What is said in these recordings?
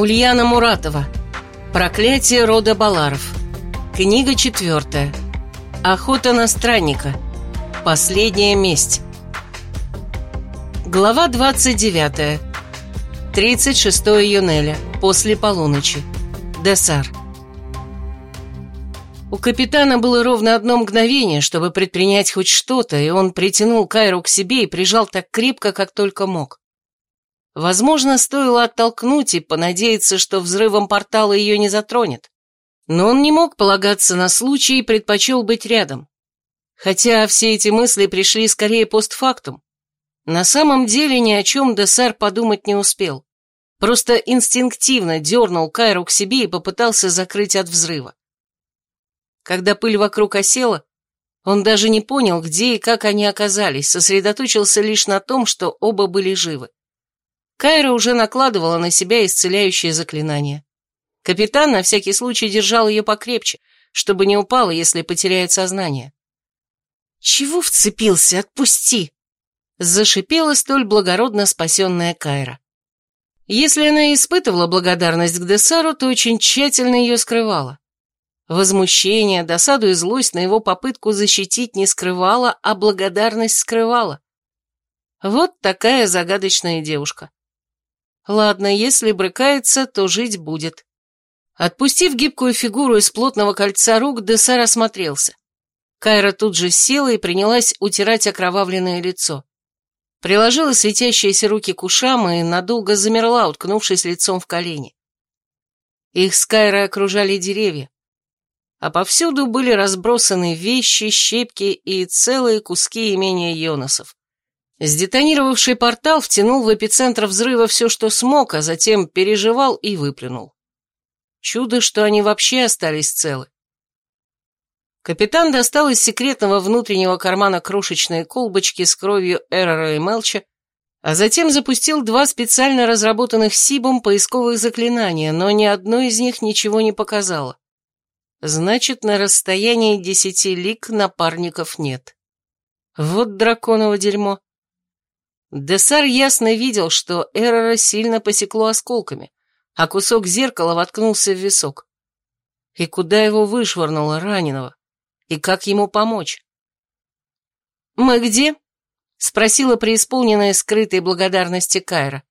Ульяна Муратова. Проклятие рода Баларов. Книга четвертая. Охота на странника. Последняя месть. Глава 29. 36 июня. После полуночи. Десар. У капитана было ровно одно мгновение, чтобы предпринять хоть что-то, и он притянул Кайру к себе и прижал так крепко, как только мог. Возможно, стоило оттолкнуть и понадеяться, что взрывом портала ее не затронет. Но он не мог полагаться на случай и предпочел быть рядом. Хотя все эти мысли пришли скорее постфактум. На самом деле ни о чем Десар подумать не успел. Просто инстинктивно дернул Кайру к себе и попытался закрыть от взрыва. Когда пыль вокруг осела, он даже не понял, где и как они оказались, сосредоточился лишь на том, что оба были живы. Кайра уже накладывала на себя исцеляющее заклинание. Капитан на всякий случай держал ее покрепче, чтобы не упала, если потеряет сознание. «Чего вцепился? Отпусти!» Зашипела столь благородно спасенная Кайра. Если она испытывала благодарность к Десару, то очень тщательно ее скрывала. Возмущение, досаду и злость на его попытку защитить не скрывала, а благодарность скрывала. Вот такая загадочная девушка. Ладно, если брыкается, то жить будет. Отпустив гибкую фигуру из плотного кольца рук, Десар осмотрелся. Кайра тут же села и принялась утирать окровавленное лицо. Приложила светящиеся руки к ушам и надолго замерла, уткнувшись лицом в колени. Их с Кайрой окружали деревья, а повсюду были разбросаны вещи, щепки и целые куски имения Йонасов. Сдетонировавший портал втянул в эпицентр взрыва все, что смог, а затем переживал и выплюнул. Чудо, что они вообще остались целы. Капитан достал из секретного внутреннего кармана крошечные колбочки с кровью Эрора и Мелча, а затем запустил два специально разработанных Сибом поисковых заклинания, но ни одно из них ничего не показало. Значит, на расстоянии десяти лик напарников нет. Вот драконово дерьмо. Десар ясно видел, что Эрора сильно посекло осколками, а кусок зеркала воткнулся в висок. И куда его вышвырнуло раненого? И как ему помочь? «Мы где?» — спросила преисполненная скрытой благодарности Кайра.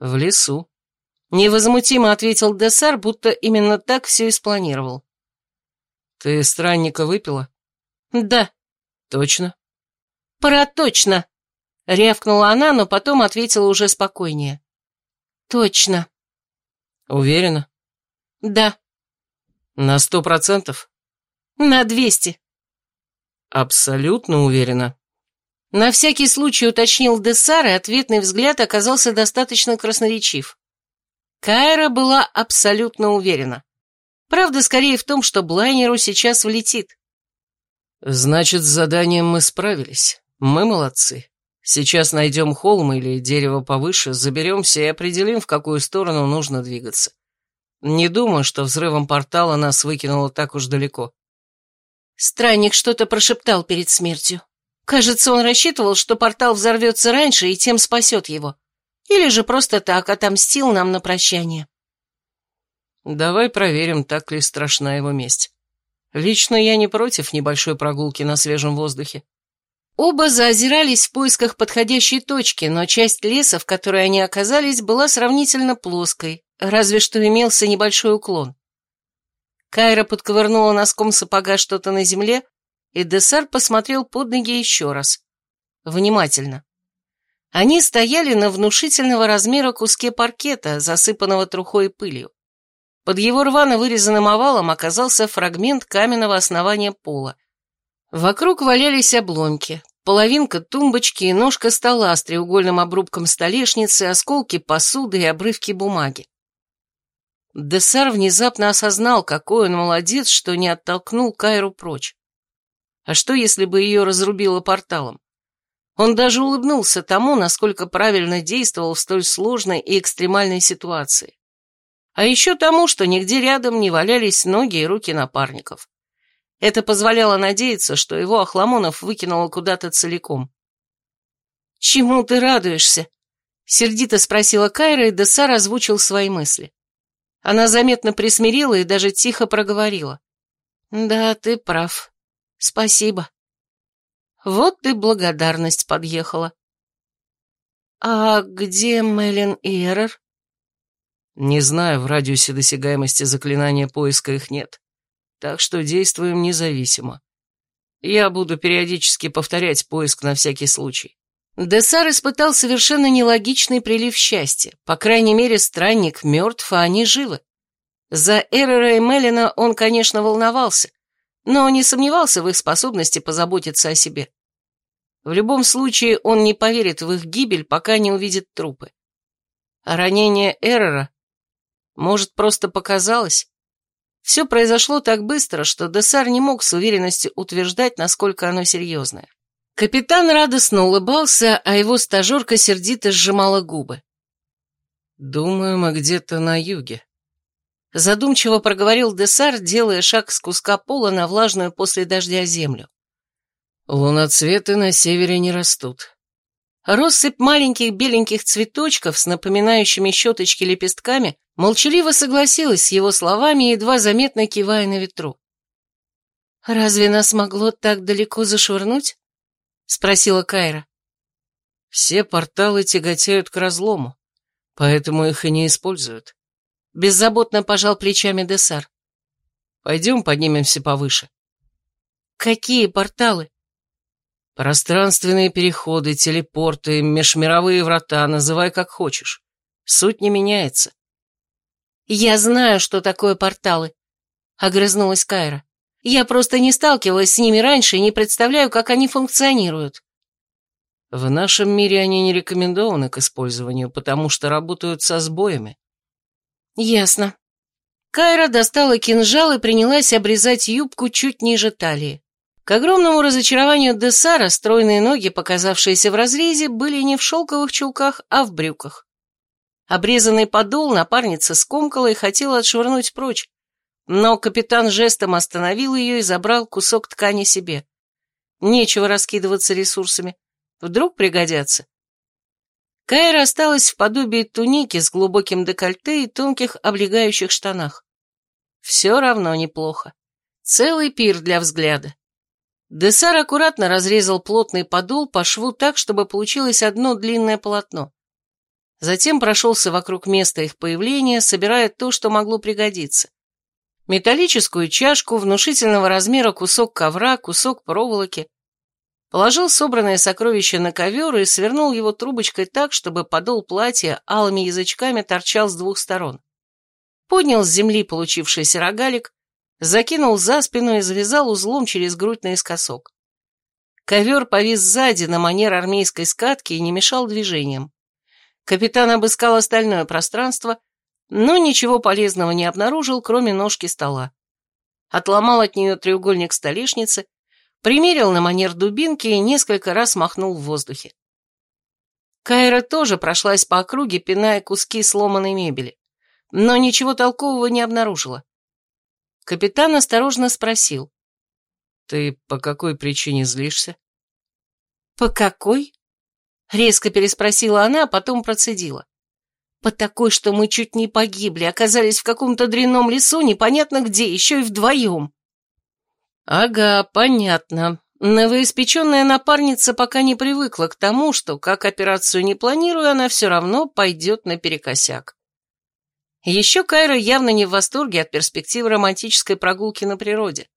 «В лесу», — невозмутимо ответил Десар, будто именно так все и спланировал. «Ты странника выпила?» «Да». «Точно?» «Про точно!» Рявкнула она, но потом ответила уже спокойнее. Точно. Уверена? Да. На сто процентов? На двести. Абсолютно уверена. На всякий случай уточнил Десар, и ответный взгляд оказался достаточно красноречив. Кайра была абсолютно уверена. Правда, скорее в том, что Блайнеру сейчас влетит. Значит, с заданием мы справились. Мы молодцы. Сейчас найдем холм или дерево повыше, заберемся и определим, в какую сторону нужно двигаться. Не думаю, что взрывом портала нас выкинуло так уж далеко. Странник что-то прошептал перед смертью. Кажется, он рассчитывал, что портал взорвется раньше и тем спасет его. Или же просто так отомстил нам на прощание. Давай проверим, так ли страшна его месть. Лично я не против небольшой прогулки на свежем воздухе. Оба заозирались в поисках подходящей точки, но часть леса, в которой они оказались, была сравнительно плоской, разве что имелся небольшой уклон. Кайра подковырнула носком сапога что-то на земле, и Десар посмотрел под ноги еще раз. Внимательно. Они стояли на внушительного размера куске паркета, засыпанного трухой и пылью. Под его рвано вырезанным овалом оказался фрагмент каменного основания пола, Вокруг валялись обломки, половинка тумбочки и ножка стола с треугольным обрубком столешницы, осколки посуды и обрывки бумаги. Десар внезапно осознал, какой он молодец, что не оттолкнул Кайру прочь. А что, если бы ее разрубило порталом? Он даже улыбнулся тому, насколько правильно действовал в столь сложной и экстремальной ситуации. А еще тому, что нигде рядом не валялись ноги и руки напарников. Это позволяло надеяться, что его Охламонов выкинуло куда-то целиком. «Чему ты радуешься?» — сердито спросила Кайра, и Десар озвучил свои мысли. Она заметно присмирела и даже тихо проговорила. «Да, ты прав. Спасибо». Вот и благодарность подъехала. «А где Мэлен и Эррор?» «Не знаю, в радиусе досягаемости заклинания поиска их нет, так что действуем независимо. Я буду периодически повторять поиск на всякий случай». Десар испытал совершенно нелогичный прилив счастья. По крайней мере, странник мертв, а они живы. За Эрера и Мелина он, конечно, волновался, но не сомневался в их способности позаботиться о себе. В любом случае, он не поверит в их гибель, пока не увидит трупы. А ранение Эрера, может, просто показалось? Все произошло так быстро, что Десар не мог с уверенностью утверждать, насколько оно серьезное. Капитан радостно улыбался, а его стажерка сердито сжимала губы. «Думаю, мы где-то на юге», — задумчиво проговорил Десар, делая шаг с куска пола на влажную после дождя землю. «Луноцветы на севере не растут». Россыпь маленьких беленьких цветочков с напоминающими щеточки лепестками молчаливо согласилась с его словами, едва заметно кивая на ветру. «Разве нас могло так далеко зашвырнуть?» спросила Кайра. Все порталы тяготеют к разлому, поэтому их и не используют. Беззаботно пожал плечами Десар. Пойдем поднимемся повыше. Какие порталы? Пространственные переходы, телепорты, межмировые врата, называй как хочешь. Суть не меняется. Я знаю, что такое порталы, огрызнулась Кайра. Я просто не сталкивалась с ними раньше и не представляю, как они функционируют. В нашем мире они не рекомендованы к использованию, потому что работают со сбоями. Ясно. Кайра достала кинжал и принялась обрезать юбку чуть ниже талии. К огромному разочарованию Десара стройные ноги, показавшиеся в разрезе, были не в шелковых чулках, а в брюках. Обрезанный подол напарница скомкала и хотела отшвырнуть прочь, но капитан жестом остановил ее и забрал кусок ткани себе. Нечего раскидываться ресурсами. Вдруг пригодятся. Кайра осталась в подобии туники с глубоким декольте и тонких облегающих штанах. Все равно неплохо. Целый пир для взгляда. Десар аккуратно разрезал плотный подол по шву так, чтобы получилось одно длинное полотно. Затем прошелся вокруг места их появления, собирая то, что могло пригодиться металлическую чашку, внушительного размера кусок ковра, кусок проволоки. Положил собранное сокровище на ковер и свернул его трубочкой так, чтобы подол платья алыми язычками торчал с двух сторон. Поднял с земли получившийся рогалик, закинул за спину и завязал узлом через грудь наискосок. Ковер повис сзади на манер армейской скатки и не мешал движениям. Капитан обыскал остальное пространство — но ничего полезного не обнаружил, кроме ножки стола. Отломал от нее треугольник столешницы, примерил на манер дубинки и несколько раз махнул в воздухе. Кайра тоже прошлась по округе, пиная куски сломанной мебели, но ничего толкового не обнаружила. Капитан осторожно спросил. «Ты по какой причине злишься?» «По какой?» Резко переспросила она, а потом процедила. По такой, что мы чуть не погибли, оказались в каком-то дрянном лесу, непонятно где, еще и вдвоем. Ага, понятно. Новоиспеченная напарница пока не привыкла к тому, что, как операцию не планируя, она все равно пойдет наперекосяк. Еще Кайра явно не в восторге от перспективы романтической прогулки на природе.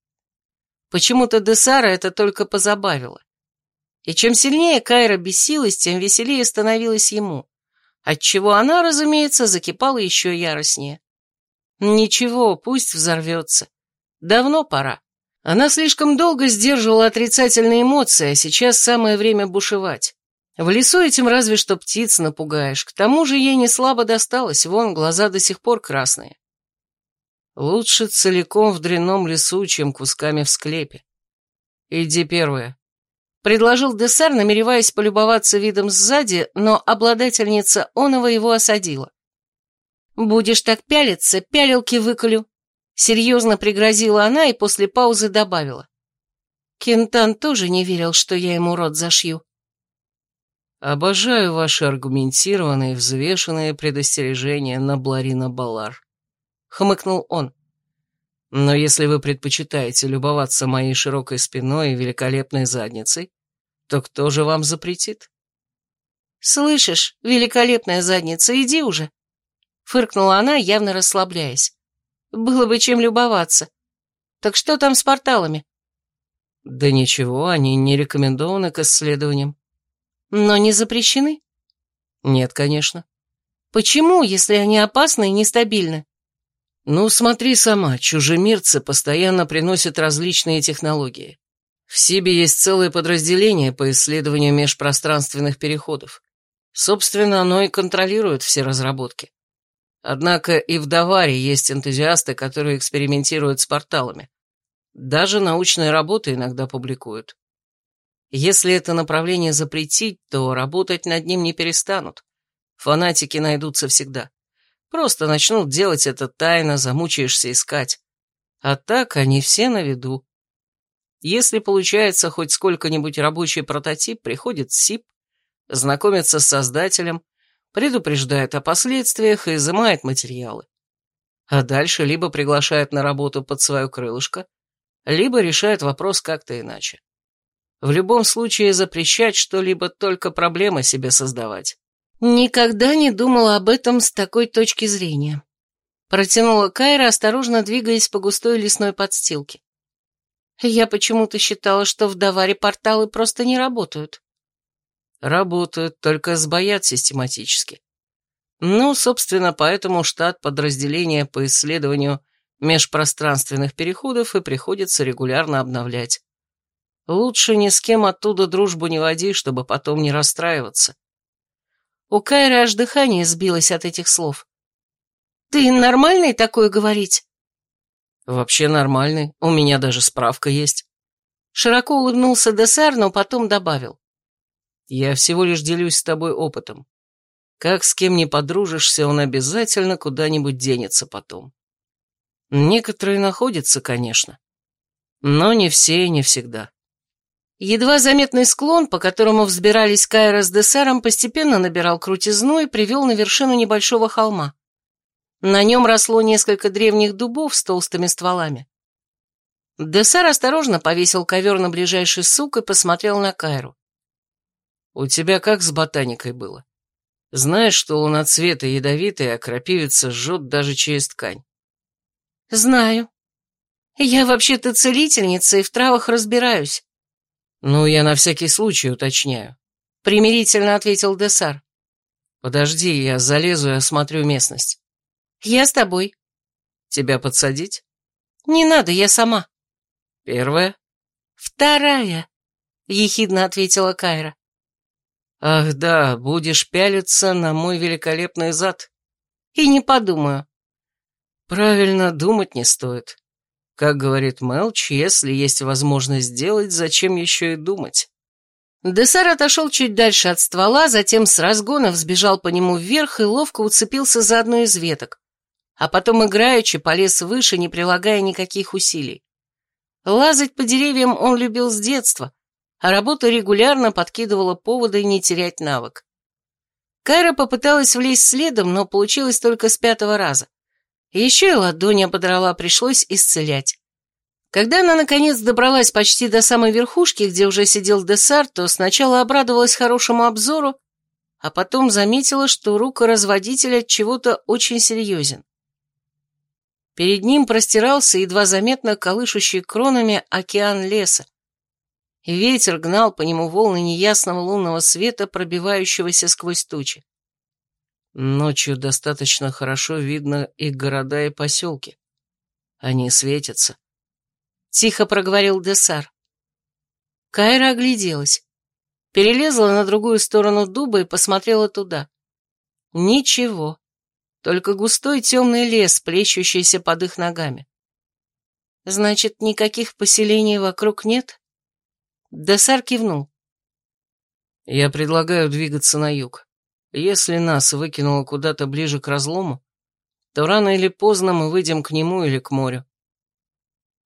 Почему-то Десара это только позабавило. И чем сильнее Кайра бесилась, тем веселее становилось ему отчего она, разумеется, закипала еще яростнее. Ничего, пусть взорвется. Давно пора. Она слишком долго сдерживала отрицательные эмоции, а сейчас самое время бушевать. В лесу этим разве что птиц напугаешь, к тому же ей не слабо досталось, вон глаза до сих пор красные. Лучше целиком в дрянном лесу, чем кусками в склепе. Иди первая предложил Десар, намереваясь полюбоваться видом сзади, но обладательница Онова его осадила. «Будешь так пялиться, пялилки выколю», — серьезно пригрозила она и после паузы добавила. Кентан тоже не верил, что я ему рот зашью. «Обожаю ваши аргументированные, взвешенные предостережения на Бларина Балар», хмыкнул он. Но если вы предпочитаете любоваться моей широкой спиной и великолепной задницей, то кто же вам запретит? «Слышишь, великолепная задница, иди уже!» Фыркнула она, явно расслабляясь. «Было бы чем любоваться. Так что там с порталами?» «Да ничего, они не рекомендованы к исследованиям». «Но не запрещены?» «Нет, конечно». «Почему, если они опасны и нестабильны?» «Ну, смотри сама, чужемирцы постоянно приносят различные технологии. В Сибе есть целое подразделение по исследованию межпространственных переходов. Собственно, оно и контролирует все разработки. Однако и в Даваре есть энтузиасты, которые экспериментируют с порталами. Даже научные работы иногда публикуют. Если это направление запретить, то работать над ним не перестанут. Фанатики найдутся всегда. Просто начнут делать это тайно, замучаешься искать. А так они все на виду. Если получается хоть сколько-нибудь рабочий прототип, приходит СИП, знакомится с создателем, предупреждает о последствиях и изымает материалы. А дальше либо приглашает на работу под свое крылышко, либо решает вопрос как-то иначе. В любом случае запрещать что-либо только проблемы себе создавать. Никогда не думала об этом с такой точки зрения. Протянула Кайра, осторожно двигаясь по густой лесной подстилке. Я почему-то считала, что в Даваре порталы просто не работают. Работают, только сбоят систематически. Ну, собственно, поэтому штат подразделения по исследованию межпространственных переходов и приходится регулярно обновлять. Лучше ни с кем оттуда дружбу не води, чтобы потом не расстраиваться. У Кайры аж дыхание сбилось от этих слов. «Ты нормальный такое говорить?» «Вообще нормальный, у меня даже справка есть». Широко улыбнулся Десар, но потом добавил. Я всего лишь делюсь с тобой опытом. Как с кем не подружишься, он обязательно куда-нибудь денется потом. Некоторые находятся, конечно, но не все и не всегда. Едва заметный склон, по которому взбирались Кайра с Десаром, постепенно набирал крутизну и привел на вершину небольшого холма. На нем росло несколько древних дубов с толстыми стволами. Десар осторожно повесил ковер на ближайший сук и посмотрел на Кайру. У тебя как с ботаникой было? Знаешь, что луноцветы ядовитые, а крапивица жжет даже через ткань? Знаю. Я вообще-то целительница и в травах разбираюсь. Ну, я на всякий случай уточняю. Примирительно ответил Десар. Подожди, я залезу и осмотрю местность. Я с тобой. Тебя подсадить? Не надо, я сама. Первая? Вторая, ехидно ответила Кайра. Ах да, будешь пялиться на мой великолепный зад. И не подумаю. Правильно, думать не стоит. Как говорит Мелч, если есть возможность сделать, зачем еще и думать? Десар отошел чуть дальше от ствола, затем с разгона взбежал по нему вверх и ловко уцепился за одну из веток, а потом играючи полез выше, не прилагая никаких усилий. Лазать по деревьям он любил с детства, а работа регулярно подкидывала поводы не терять навык. Кайра попыталась влезть следом, но получилось только с пятого раза. Еще и ладонь ободрала, пришлось исцелять. Когда она, наконец, добралась почти до самой верхушки, где уже сидел Десар, то сначала обрадовалась хорошему обзору, а потом заметила, что рукоразводитель от чего-то очень серьезен. Перед ним простирался едва заметно колышущий кронами океан леса, Ветер гнал по нему волны неясного лунного света, пробивающегося сквозь тучи. Ночью достаточно хорошо видно и города, и поселки. Они светятся. Тихо проговорил Десар. Кайра огляделась. Перелезла на другую сторону дуба и посмотрела туда. Ничего. Только густой темный лес, плещущийся под их ногами. Значит, никаких поселений вокруг нет? Десар кивнул. «Я предлагаю двигаться на юг. Если нас выкинуло куда-то ближе к разлому, то рано или поздно мы выйдем к нему или к морю».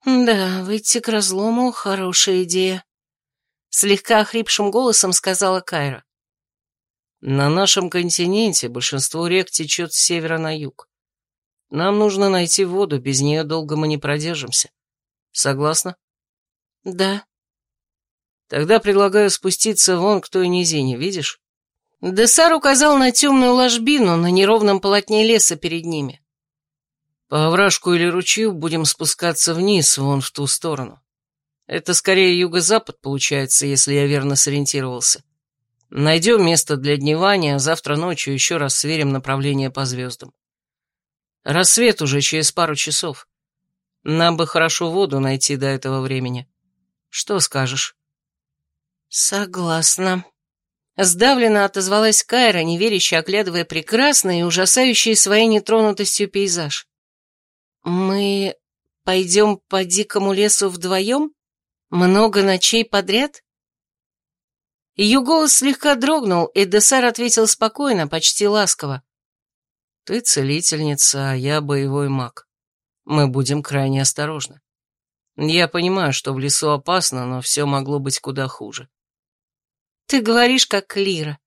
«Да, выйти к разлому — хорошая идея», — слегка охрипшим голосом сказала Кайра. «На нашем континенте большинство рек течет с севера на юг. Нам нужно найти воду, без нее долго мы не продержимся. Согласна? Да. Тогда предлагаю спуститься вон к той низине, видишь? Десар указал на темную ложбину на неровном полотне леса перед ними. По овражку или ручью будем спускаться вниз, вон в ту сторону. Это скорее юго-запад получается, если я верно сориентировался. Найдем место для дневания, а завтра ночью еще раз сверим направление по звездам. Рассвет уже через пару часов. Нам бы хорошо воду найти до этого времени. Что скажешь? Согласна. Сдавленно отозвалась Кайра, неверяще оглядывая прекрасный и ужасающий своей нетронутостью пейзаж. «Мы пойдем по дикому лесу вдвоем? Много ночей подряд?» Ее голос слегка дрогнул, и Десар ответил спокойно, почти ласково. «Ты целительница, а я боевой маг. Мы будем крайне осторожны. Я понимаю, что в лесу опасно, но все могло быть куда хуже». «Ты говоришь, как Лира.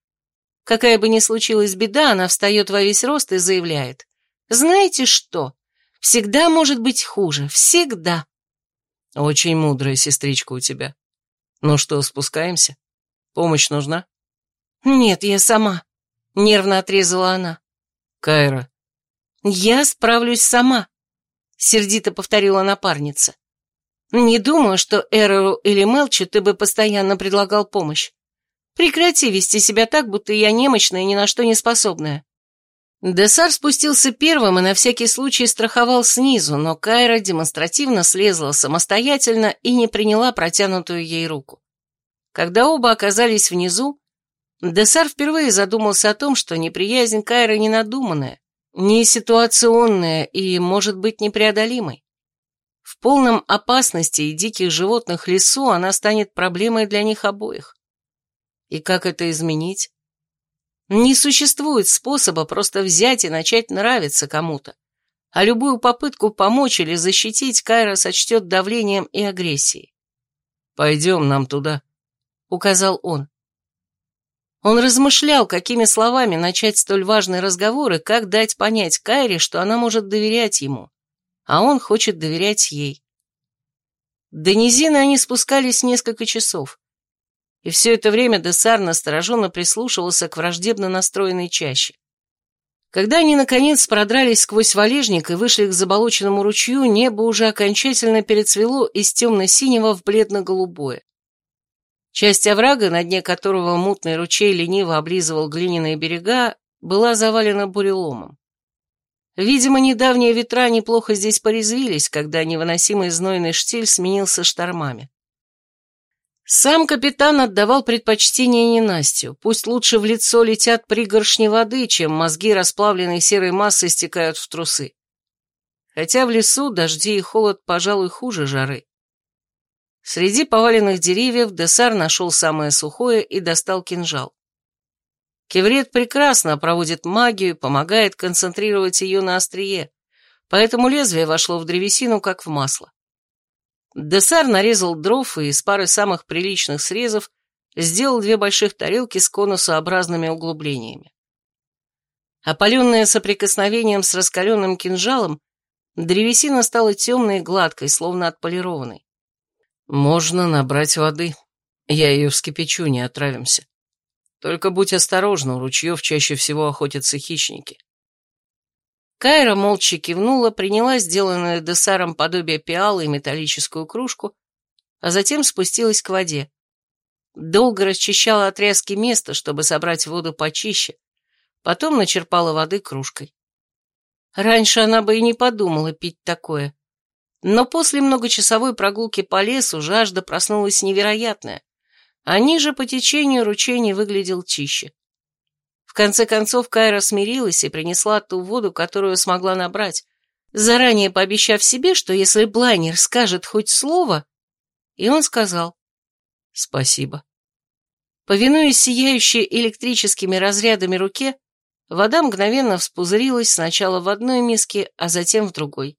Какая бы ни случилась беда, она встает во весь рост и заявляет. Знаете что? Всегда может быть хуже. Всегда». «Очень мудрая сестричка у тебя. Ну что, спускаемся?» Помощь нужна?» «Нет, я сама», — нервно отрезала она. «Кайра». «Я справлюсь сама», — сердито повторила напарница. «Не думаю, что Эрору или Мелчи ты бы постоянно предлагал помощь. Прекрати вести себя так, будто я немощная и ни на что не способная». Десар спустился первым и на всякий случай страховал снизу, но Кайра демонстративно слезла самостоятельно и не приняла протянутую ей руку. Когда оба оказались внизу, Десар впервые задумался о том, что неприязнь Кайра не надуманная, не ситуационная и, может быть, непреодолимой. В полном опасности и диких животных лесу она станет проблемой для них обоих. И как это изменить? Не существует способа просто взять и начать нравиться кому-то, а любую попытку помочь или защитить Кайра сочтет давлением и агрессией. «Пойдем нам туда», указал он. Он размышлял, какими словами начать столь важный разговор и как дать понять Кайре, что она может доверять ему, а он хочет доверять ей. До низины они спускались несколько часов, и все это время Десар настороженно прислушивался к враждебно настроенной чаще. Когда они, наконец, продрались сквозь валежник и вышли к заболоченному ручью, небо уже окончательно перецвело из темно-синего в бледно-голубое. Часть оврага, на дне которого мутный ручей лениво облизывал глиняные берега, была завалена буреломом. Видимо, недавние ветра неплохо здесь порезвились, когда невыносимый знойный штиль сменился штормами. Сам капитан отдавал предпочтение ненастью. Пусть лучше в лицо летят пригоршни воды, чем мозги расплавленной серой массы стекают в трусы. Хотя в лесу дожди и холод, пожалуй, хуже жары. Среди поваленных деревьев Десар нашел самое сухое и достал кинжал. Кеврет прекрасно проводит магию, помогает концентрировать ее на острие, поэтому лезвие вошло в древесину, как в масло. Десар нарезал дров и из пары самых приличных срезов сделал две больших тарелки с конусообразными углублениями. Опаленная соприкосновением с раскаленным кинжалом, древесина стала темной и гладкой, словно отполированной. «Можно набрать воды. Я ее вскипячу, не отравимся. Только будь осторожна, у ручьев чаще всего охотятся хищники». Кайра молча кивнула, приняла сделанное Десаром подобие пиалы и металлическую кружку, а затем спустилась к воде. Долго расчищала отрезки места, чтобы собрать воду почище, потом начерпала воды кружкой. Раньше она бы и не подумала пить такое. Но после многочасовой прогулки по лесу жажда проснулась невероятная, а ниже по течению ручей не выглядел чище. В конце концов Кайра смирилась и принесла ту воду, которую смогла набрать, заранее пообещав себе, что если Блайнер скажет хоть слово... И он сказал «Спасибо». Повинуясь сияющей электрическими разрядами руке, вода мгновенно вспузырилась сначала в одной миске, а затем в другой.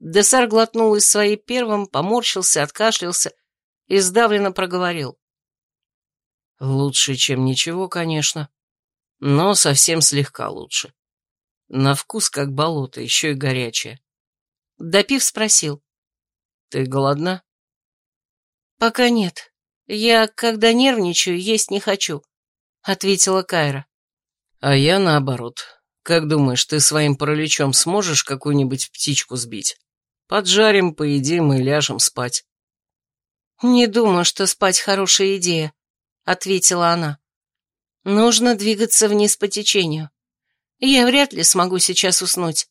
Десар глотнул из своей первым, поморщился, откашлялся и сдавленно проговорил. «Лучше, чем ничего, конечно, но совсем слегка лучше. На вкус как болото, еще и горячее. Допив спросил. Ты голодна? Пока нет. Я, когда нервничаю, есть не хочу, ответила Кайра. А я наоборот. Как думаешь, ты своим параличом сможешь какую-нибудь птичку сбить? Поджарим, поедим и ляжем спать. Не думаю, что спать хорошая идея, ответила она. Нужно двигаться вниз по течению. Я вряд ли смогу сейчас уснуть.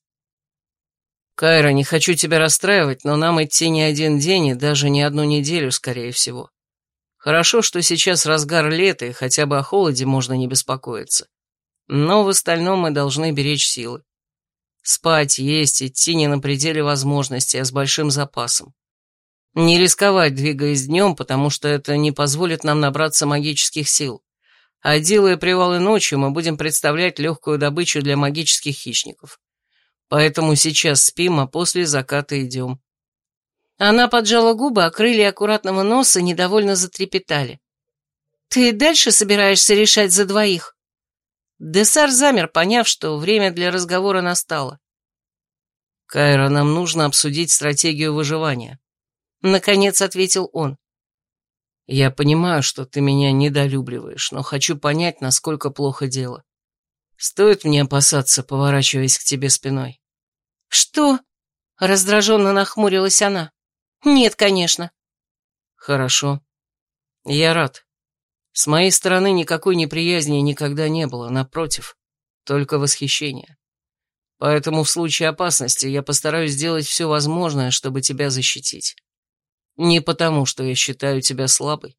Кайра, не хочу тебя расстраивать, но нам идти не один день и даже не одну неделю, скорее всего. Хорошо, что сейчас разгар лета, и хотя бы о холоде можно не беспокоиться. Но в остальном мы должны беречь силы. Спать, есть, идти не на пределе возможностей, а с большим запасом. Не рисковать, двигаясь днем, потому что это не позволит нам набраться магических сил. А делая привалы ночью, мы будем представлять легкую добычу для магических хищников. Поэтому сейчас спим, а после заката идем. Она поджала губы, а крылья аккуратного носа недовольно затрепетали. «Ты дальше собираешься решать за двоих?» Десар замер, поняв, что время для разговора настало. «Кайра, нам нужно обсудить стратегию выживания», — наконец ответил он. «Я понимаю, что ты меня недолюбливаешь, но хочу понять, насколько плохо дело. Стоит мне опасаться, поворачиваясь к тебе спиной?» «Что?» — раздраженно нахмурилась она. «Нет, конечно». «Хорошо. Я рад. С моей стороны никакой неприязни никогда не было, напротив, только восхищение. Поэтому в случае опасности я постараюсь сделать все возможное, чтобы тебя защитить. Не потому, что я считаю тебя слабой,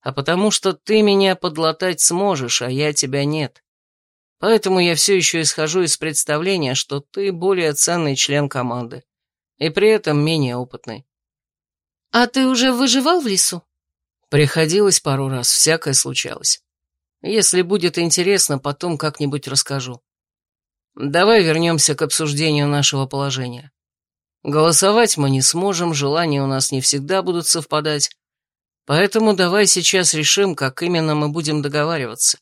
а потому, что ты меня подлатать сможешь, а я тебя нет. Поэтому я все еще исхожу из представления, что ты более ценный член команды, и при этом менее опытный. «А ты уже выживал в лесу?» Приходилось пару раз, всякое случалось. Если будет интересно, потом как-нибудь расскажу. Давай вернемся к обсуждению нашего положения. Голосовать мы не сможем, желания у нас не всегда будут совпадать, поэтому давай сейчас решим, как именно мы будем договариваться.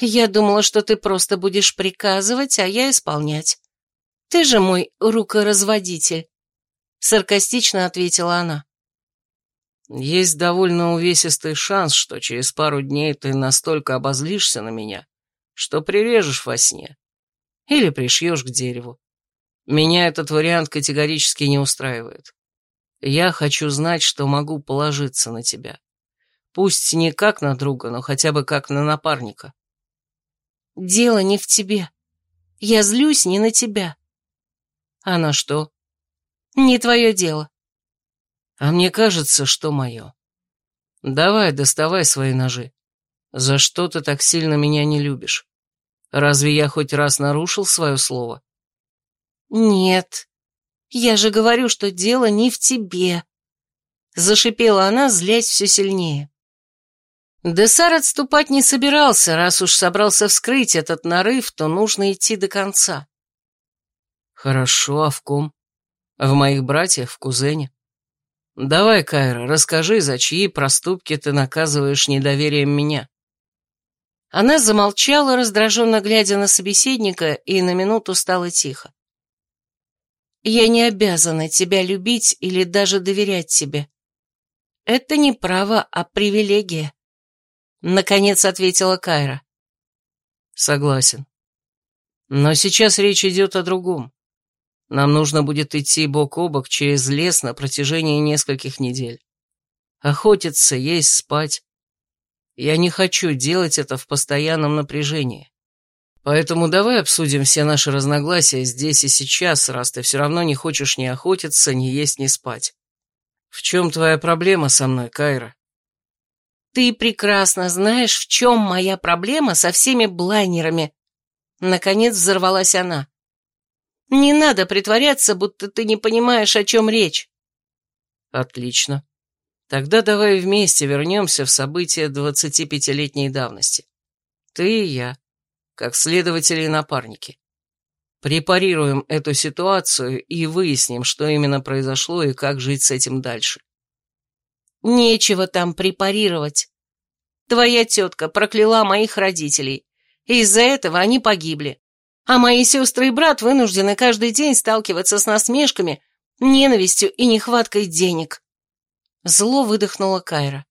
Я думала, что ты просто будешь приказывать, а я исполнять. Ты же мой рукоразводитель, саркастично ответила она. Есть довольно увесистый шанс, что через пару дней ты настолько обозлишься на меня, что прирежешь во сне. Или пришьешь к дереву. Меня этот вариант категорически не устраивает. Я хочу знать, что могу положиться на тебя. Пусть не как на друга, но хотя бы как на напарника. Дело не в тебе. Я злюсь не на тебя. А на что? Не твое дело. А мне кажется, что мое. Давай, доставай свои ножи. За что ты так сильно меня не любишь? Разве я хоть раз нарушил свое слово? Нет. Я же говорю, что дело не в тебе. Зашипела она, злясь все сильнее. Десар отступать не собирался, раз уж собрался вскрыть этот нарыв, то нужно идти до конца. Хорошо, а в ком? В моих братьях, в кузене. «Давай, Кайра, расскажи, за чьи проступки ты наказываешь недоверием меня?» Она замолчала, раздраженно глядя на собеседника, и на минуту стало тихо. «Я не обязана тебя любить или даже доверять тебе. Это не право, а привилегия», — наконец ответила Кайра. «Согласен. Но сейчас речь идет о другом. Нам нужно будет идти бок о бок через лес на протяжении нескольких недель. Охотиться, есть, спать. Я не хочу делать это в постоянном напряжении. Поэтому давай обсудим все наши разногласия здесь и сейчас, раз ты все равно не хочешь ни охотиться, ни есть, ни спать. В чем твоя проблема со мной, Кайра? Ты прекрасно знаешь, в чем моя проблема со всеми блайнерами. Наконец взорвалась она. Не надо притворяться, будто ты не понимаешь, о чем речь. Отлично. Тогда давай вместе вернемся в события 25-летней давности. Ты и я, как следователи и напарники. Препарируем эту ситуацию и выясним, что именно произошло и как жить с этим дальше. Нечего там препарировать. Твоя тетка прокляла моих родителей, и из-за этого они погибли. А мои сестры и брат вынуждены каждый день сталкиваться с насмешками, ненавистью и нехваткой денег. Зло выдохнула Кайра.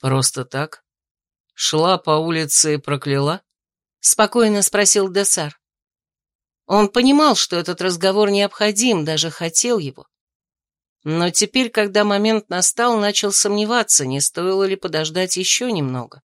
Просто так? Шла по улице и прокляла? Спокойно спросил Десар. Он понимал, что этот разговор необходим, даже хотел его. Но теперь, когда момент настал, начал сомневаться, не стоило ли подождать еще немного.